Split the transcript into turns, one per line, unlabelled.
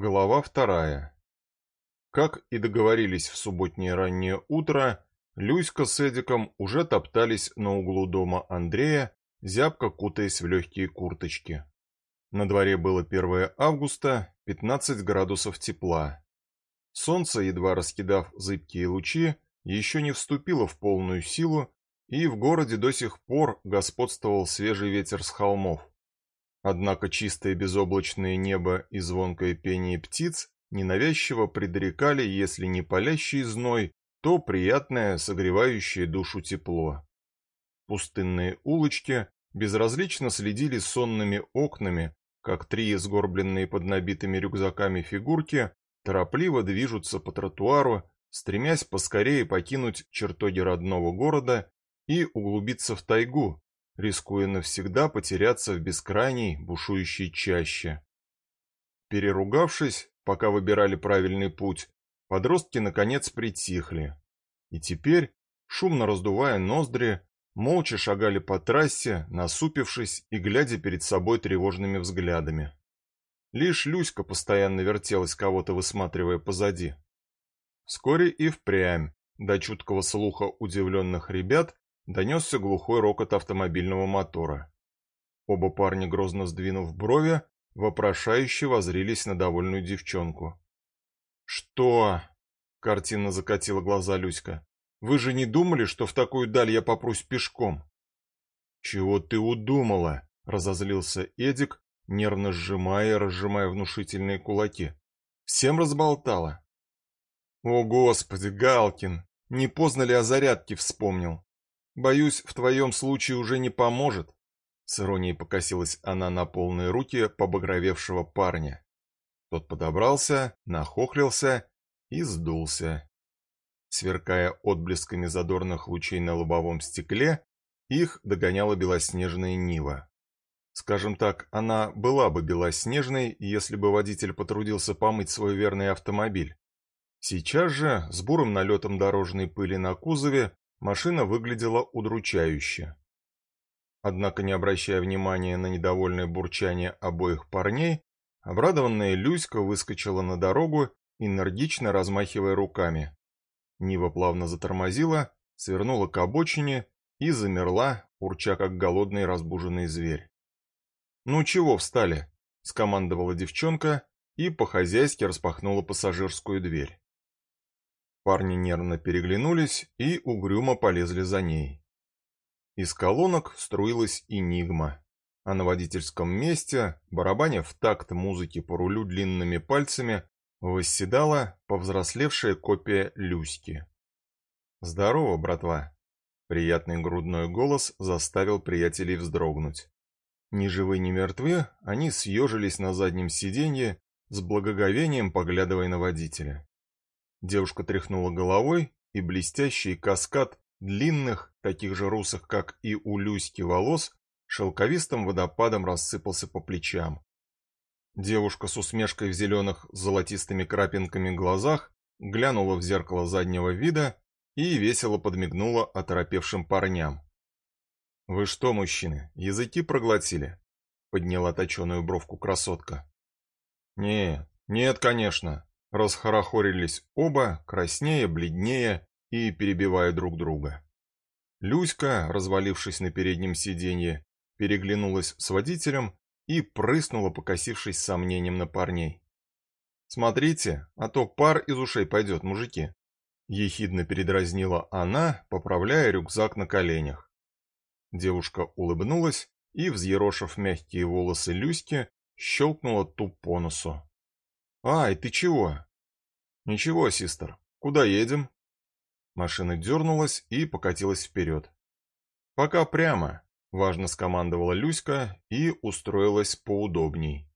Глава вторая. Как и договорились в субботнее раннее утро, Люська с Эдиком уже топтались на углу дома Андрея, зябко кутаясь в легкие курточки. На дворе было 1 августа, 15 градусов тепла. Солнце, едва раскидав зыбкие лучи, еще не вступило в полную силу, и в городе до сих пор господствовал свежий ветер с холмов. Однако чистое безоблачное небо и звонкое пение птиц ненавязчиво предрекали, если не палящий зной, то приятное, согревающее душу тепло. Пустынные улочки безразлично следили сонными окнами, как три сгорбленные под набитыми рюкзаками фигурки торопливо движутся по тротуару, стремясь поскорее покинуть чертоги родного города и углубиться в тайгу, рискуя навсегда потеряться в бескрайней бушующей чаще. Переругавшись, пока выбирали правильный путь, подростки наконец притихли. И теперь, шумно раздувая ноздри, молча шагали по трассе, насупившись и глядя перед собой тревожными взглядами. Лишь Люська постоянно вертелась, кого-то высматривая позади. Вскоре и впрямь, до чуткого слуха удивленных ребят, донесся глухой рокот автомобильного мотора. Оба парня, грозно сдвинув брови, вопрошающе возрились на довольную девчонку. «Что?» — картинно закатила глаза Люська. «Вы же не думали, что в такую даль я попрусь пешком?» «Чего ты удумала?» — разозлился Эдик, нервно сжимая и разжимая внушительные кулаки. «Всем разболтала?» «О, Господи, Галкин! Не поздно ли о зарядке вспомнил? Боюсь, в твоем случае уже не поможет. С иронией покосилась она на полные руки побагровевшего парня. Тот подобрался, нахохлился и сдулся. Сверкая отблесками задорных лучей на лобовом стекле, их догоняла белоснежная Нива. Скажем так, она была бы белоснежной, если бы водитель потрудился помыть свой верный автомобиль. Сейчас же, с бурым налетом дорожной пыли на кузове, Машина выглядела удручающе. Однако, не обращая внимания на недовольное бурчание обоих парней, обрадованная Люська выскочила на дорогу, энергично размахивая руками. Нива плавно затормозила, свернула к обочине и замерла, урча как голодный разбуженный зверь. «Ну чего встали?» — скомандовала девчонка и по-хозяйски распахнула пассажирскую дверь. Парни нервно переглянулись и угрюмо полезли за ней. Из колонок струилась энигма, а на водительском месте, барабаня в такт музыки по рулю длинными пальцами, восседала повзрослевшая копия Люськи. «Здорово, братва!» Приятный грудной голос заставил приятелей вздрогнуть. Ни живы, ни мертвы, они съежились на заднем сиденье, с благоговением поглядывая на водителя. Девушка тряхнула головой, и блестящий каскад длинных, таких же русых, как и у Люськи, волос шелковистым водопадом рассыпался по плечам. Девушка с усмешкой в зеленых с золотистыми крапинками глазах глянула в зеркало заднего вида и весело подмигнула оторопевшим парням. «Вы что, мужчины, языки проглотили?» — подняла точеную бровку красотка. «Нет, нет, конечно», Расхорохорились оба, краснее, бледнее и перебивая друг друга. Люська, развалившись на переднем сиденье, переглянулась с водителем и прыснула, покосившись сомнением на парней. «Смотрите, а то пар из ушей пойдет, мужики!» Ехидно передразнила она, поправляя рюкзак на коленях. Девушка улыбнулась и, взъерошив мягкие волосы Люськи, щелкнула ту по носу. «Ай, ты чего?» «Ничего, систер. Куда едем?» Машина дернулась и покатилась вперед. «Пока прямо», — важно скомандовала Люська и устроилась поудобней.